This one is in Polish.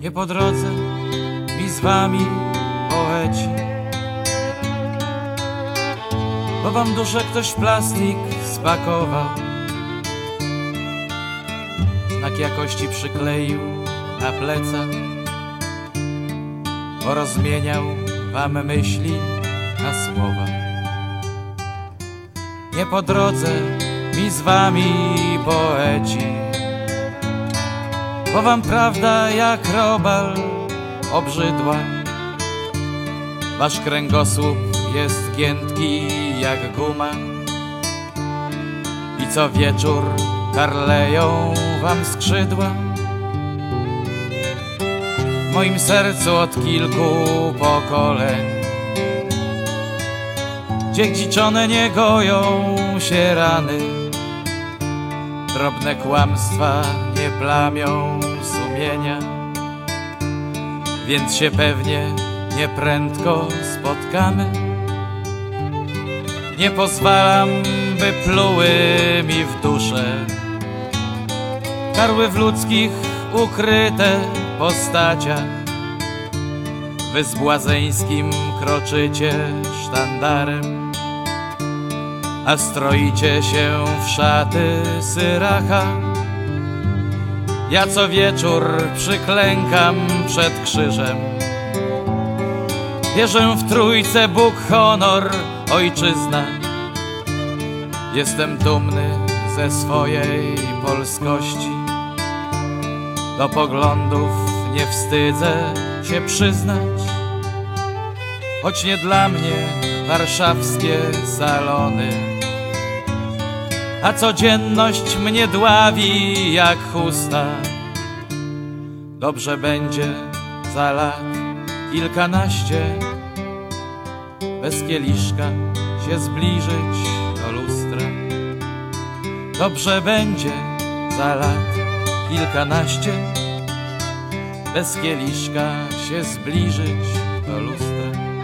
Nie po drodze mi z wami poeci Bo wam duszę ktoś plastik spakował. Znak jakości przykleił na plecach. Bo rozmieniał wam myśli na słowa. Nie po drodze mi z wami poeci Bo wam prawda jak robal obrzydła. Wasz kręgosłup jest giętki jak guma. I co wieczór karleją wam skrzydła. W moim sercu od kilku pokoleń Dziedziczone nie goją się rany Drobne kłamstwa nie plamią sumienia Więc się pewnie nieprędko spotkamy. Nie pozwalam, by pluły mi w duszę. Karły w ludzkich ukryte postaciach Wy z błazeńskim kroczycie sztandarem A stroicie się w szaty syracha. Ja co wieczór przyklękam przed krzyżem. Wierzę w trójce Bóg, honor, ojczyzna. Jestem dumny ze swojej polskości. Do poglądów nie wstydzę się przyznać. Choć nie dla mnie warszawskie salony A codzienność mnie dławi jak chusta. Dobrze będzie za lat kilkanaście Bez kieliszka się zbliżyć do lustra. Dobrze będzie za lat kilkanaście Bez kieliszka się zbliżyć do lustra